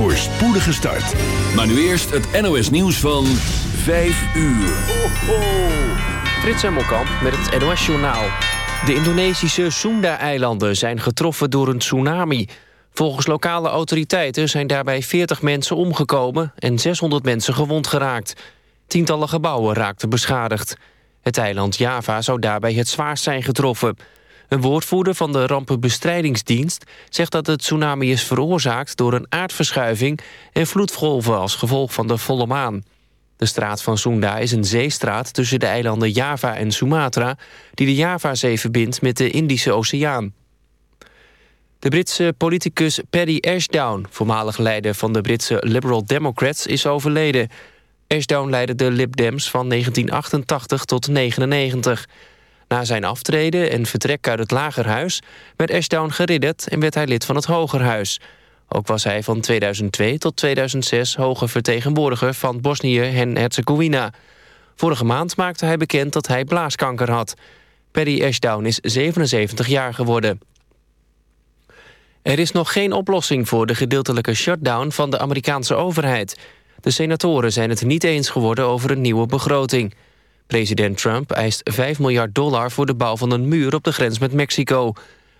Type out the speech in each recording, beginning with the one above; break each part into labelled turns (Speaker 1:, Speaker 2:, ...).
Speaker 1: voor spoedige start.
Speaker 2: Maar nu eerst het NOS nieuws van 5 uur. Ho, ho.
Speaker 3: Frits Hemmelkamp met het NOS Journaal. De Indonesische Sunda-eilanden zijn getroffen door een tsunami. Volgens lokale autoriteiten zijn daarbij 40 mensen omgekomen... en 600 mensen gewond geraakt. Tientallen gebouwen raakten beschadigd. Het eiland Java zou daarbij het zwaarst zijn getroffen. Een woordvoerder van de rampenbestrijdingsdienst zegt dat het tsunami is veroorzaakt door een aardverschuiving en vloedgolven als gevolg van de volle maan. De straat van Sunda is een zeestraat tussen de eilanden Java en Sumatra... die de Javazee verbindt met de Indische Oceaan. De Britse politicus Paddy Ashdown, voormalig leider van de Britse Liberal Democrats, is overleden. Ashdown leidde de Lib Dems van 1988 tot 1999. Na zijn aftreden en vertrek uit het Lagerhuis werd Ashdown geridderd en werd hij lid van het Hogerhuis. Ook was hij van 2002 tot 2006 hoge vertegenwoordiger van Bosnië en Herzegovina. Vorige maand maakte hij bekend dat hij blaaskanker had. Paddy Ashdown is 77 jaar geworden. Er is nog geen oplossing voor de gedeeltelijke shutdown van de Amerikaanse overheid. De senatoren zijn het niet eens geworden over een nieuwe begroting. President Trump eist 5 miljard dollar voor de bouw van een muur op de grens met Mexico.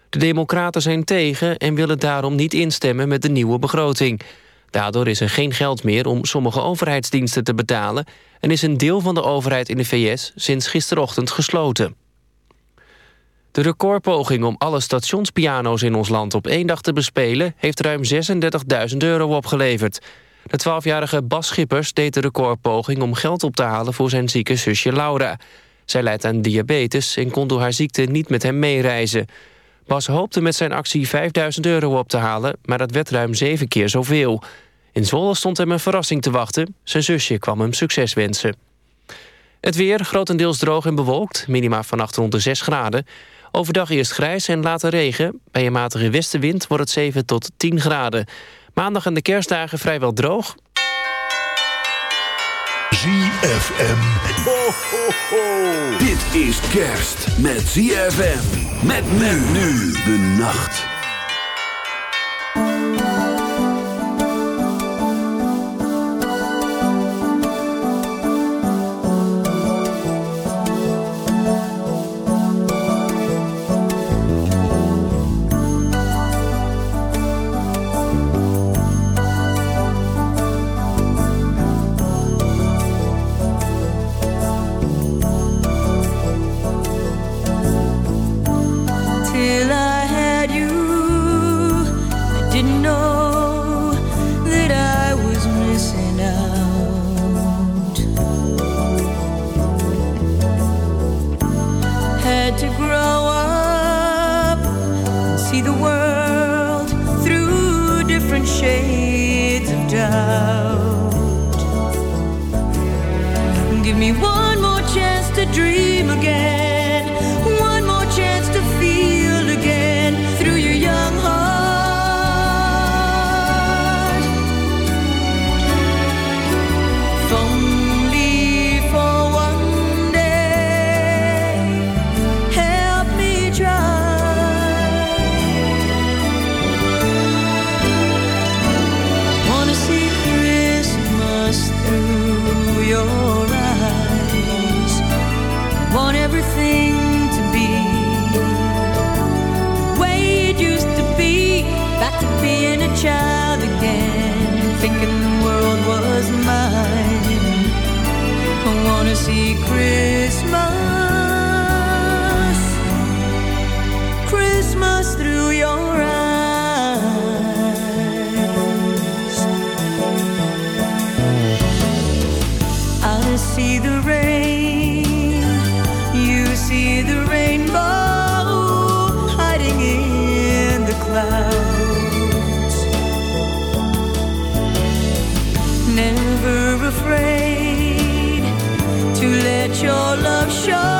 Speaker 3: De democraten zijn tegen en willen daarom niet instemmen met de nieuwe begroting. Daardoor is er geen geld meer om sommige overheidsdiensten te betalen... en is een deel van de overheid in de VS sinds gisterochtend gesloten. De recordpoging om alle stationspiano's in ons land op één dag te bespelen... heeft ruim 36.000 euro opgeleverd. De 12-jarige Bas Schippers deed de recordpoging om geld op te halen... voor zijn zieke zusje Laura. Zij leidt aan diabetes en kon door haar ziekte niet met hem meereizen. Bas hoopte met zijn actie 5000 euro op te halen... maar dat werd ruim zeven keer zoveel. In Zwolle stond hem een verrassing te wachten. Zijn zusje kwam hem succes wensen. Het weer grotendeels droog en bewolkt. Minima vannacht rond de 6 graden. Overdag eerst grijs en later regen. Bij een matige westenwind wordt het 7 tot 10 graden. Maandag en de kerstdagen vrijwel droog.
Speaker 1: ZFM.
Speaker 2: Ho, ho, ho. Dit is kerst met ZFM. Met men nu de nacht.
Speaker 4: Christmas, show.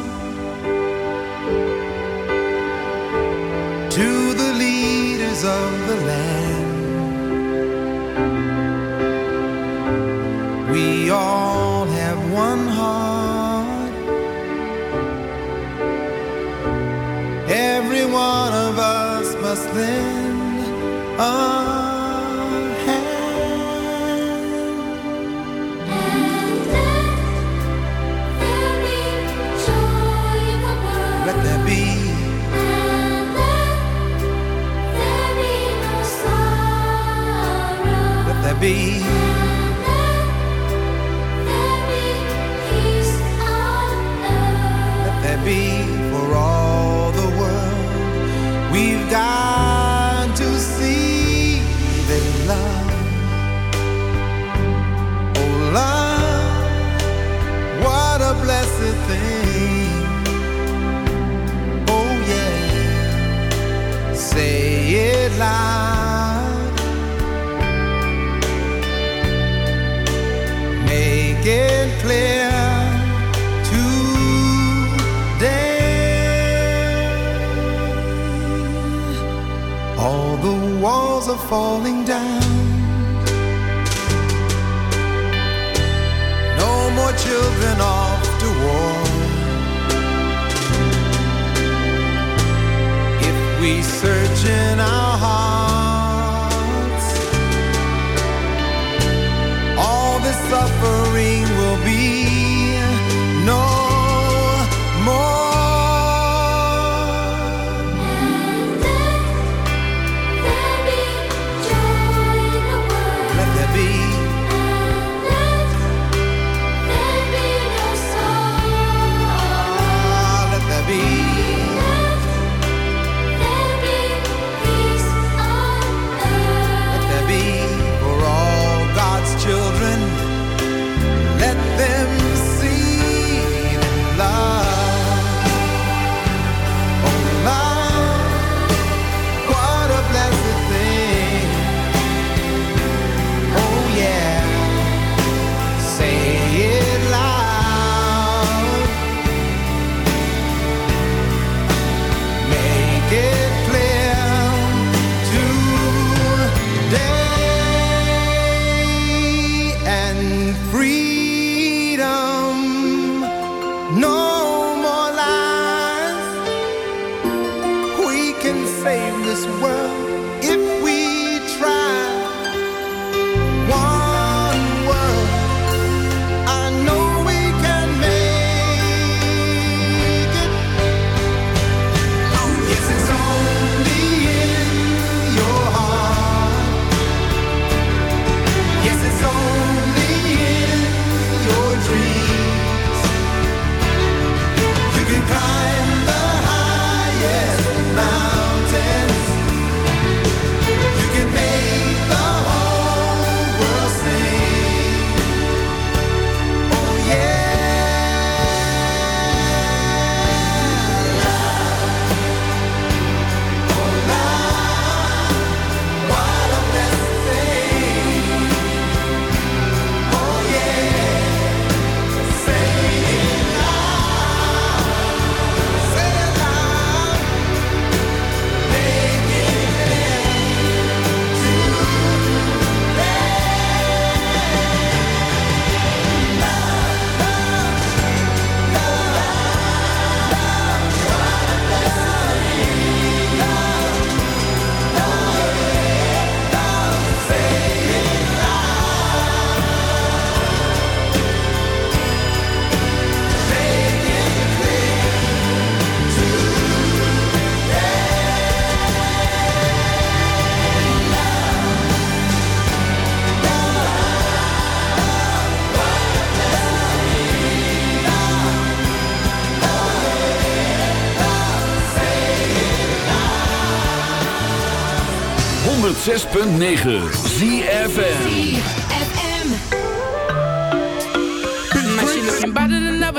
Speaker 5: us then. Oh. All the walls are falling down. No more children off to war. If we search in our hearts, all the suffering 106.9
Speaker 6: ZFM.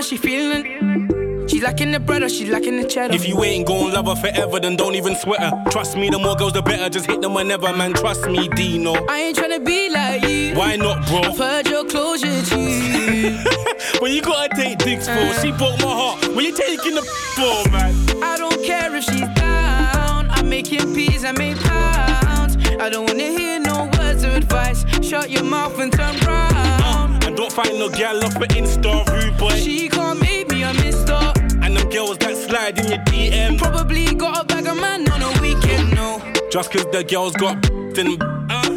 Speaker 7: she feeling? She lacking the bread or she lacking the cheddar.
Speaker 8: If you ain't gonna love her forever, then don't even sweat her. Trust me, the more girls, the better. Just hit them whenever, man. Trust me, Deno.
Speaker 7: I ain't tryna be like you.
Speaker 8: Why not, bro?
Speaker 7: I've heard your closure, G.
Speaker 8: when you gotta take dicks for, she broke my heart. When you taking the for, man?
Speaker 7: I don't care if she's down. I'm making peas, I make don't wanna hear no words of advice. Shut your mouth and turn round.
Speaker 8: Uh, and don't find no gal off an Insta rude boy.
Speaker 7: She can't make me a mister.
Speaker 8: And them girls that slide in your DM.
Speaker 7: Probably got a bag of man on a weekend, no.
Speaker 8: Just cause the girls got then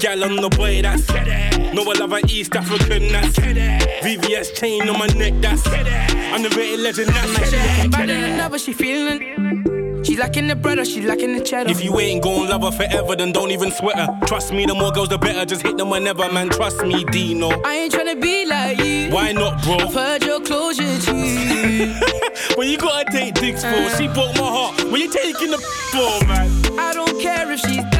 Speaker 8: gal on the boy, that's No, I love an East African, that's VVS chain on my neck, that's Underrated legend,
Speaker 7: Man, she looking
Speaker 8: that's
Speaker 7: better than ever, she feeling. She lacking the bread or she lacking the cheddar.
Speaker 8: If you ain't gon' love her forever, then don't even sweat her. Trust me, the more girls, the better. Just hit them whenever, man. Trust me, Deno.
Speaker 7: I ain't tryna be like you.
Speaker 8: Why not, bro?
Speaker 7: I've heard your closure, G.
Speaker 8: when you gotta take dicks for, she broke my heart. When you taking the for, man?
Speaker 7: I don't care if she's. I'm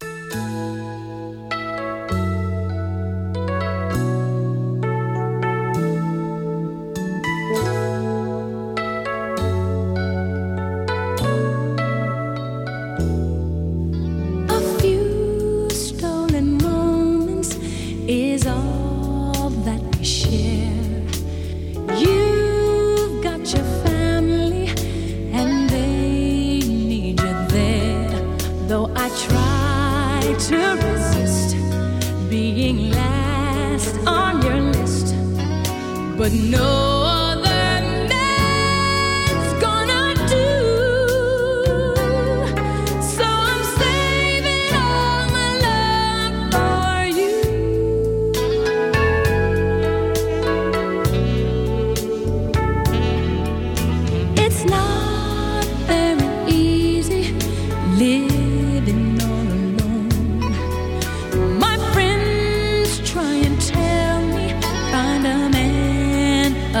Speaker 9: To resist being last on your list, but no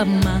Speaker 9: my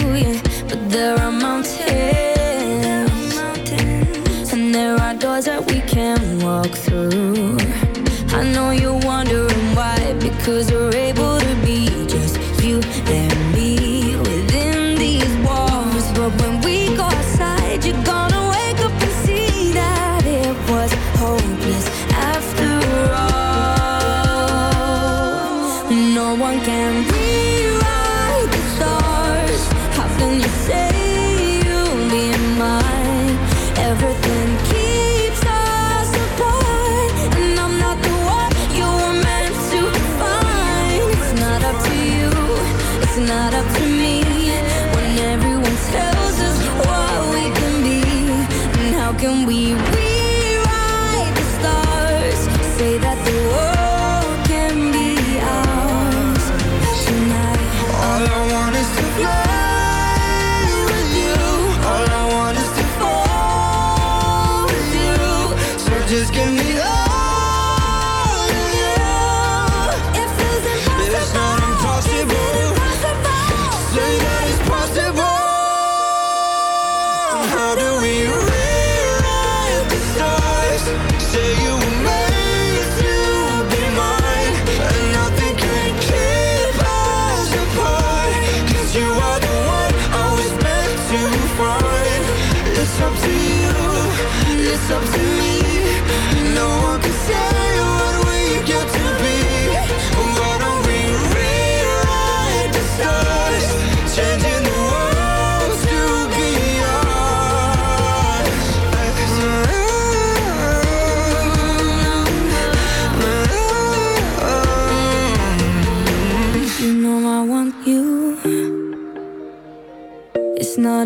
Speaker 10: But
Speaker 9: there are mountains, and there are doors that we can walk through. I know you're wondering why, because we're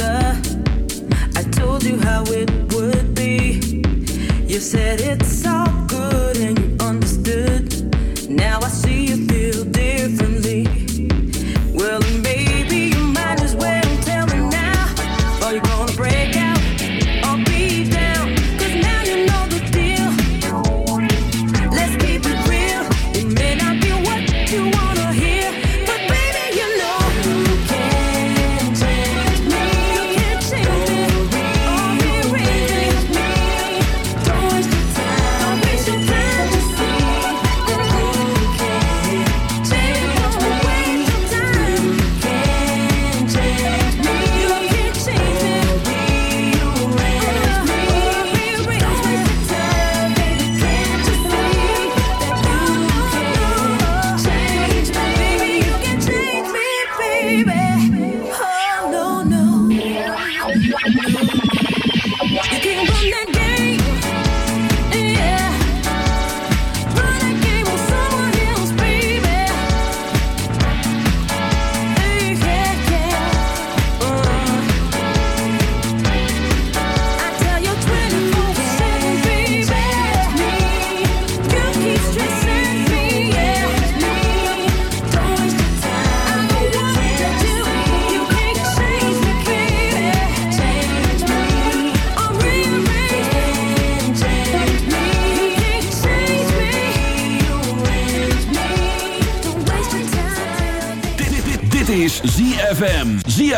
Speaker 11: I
Speaker 12: told you how it would be. You said it's all good and you understood. Now I see you.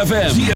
Speaker 13: ZFM.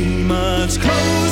Speaker 14: much. Closer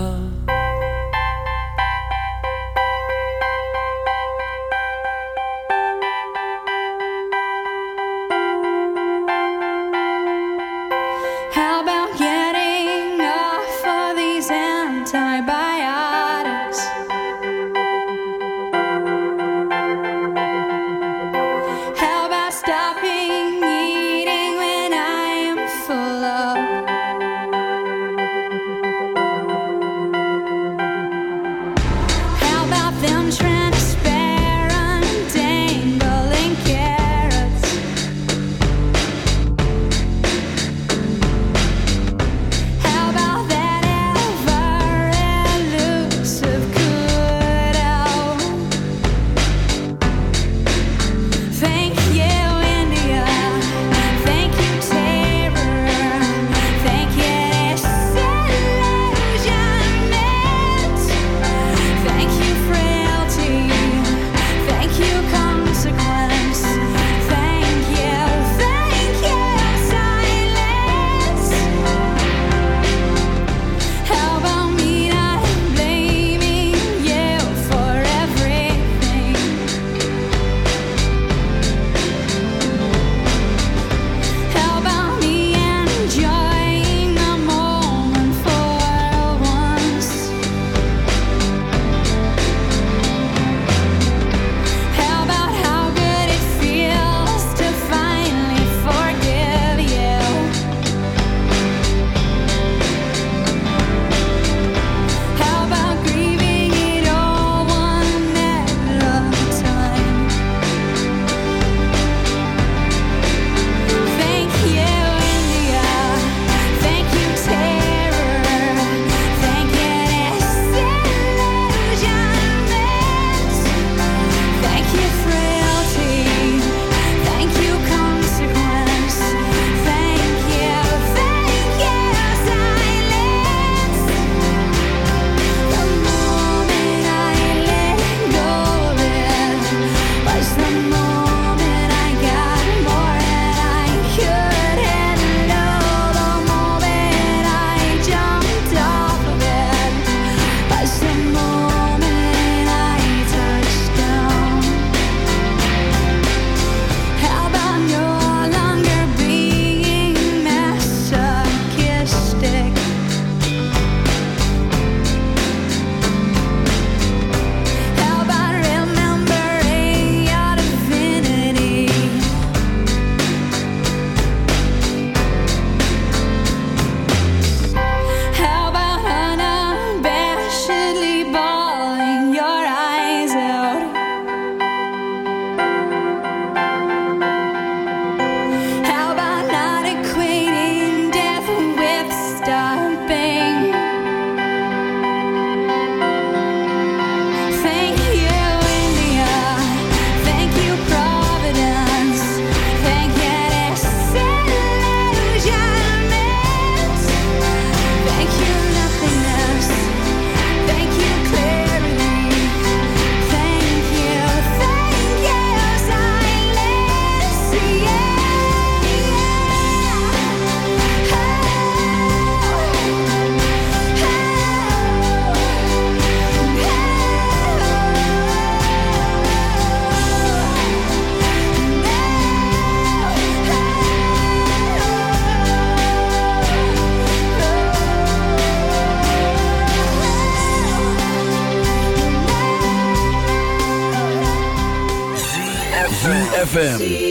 Speaker 15: ZFM.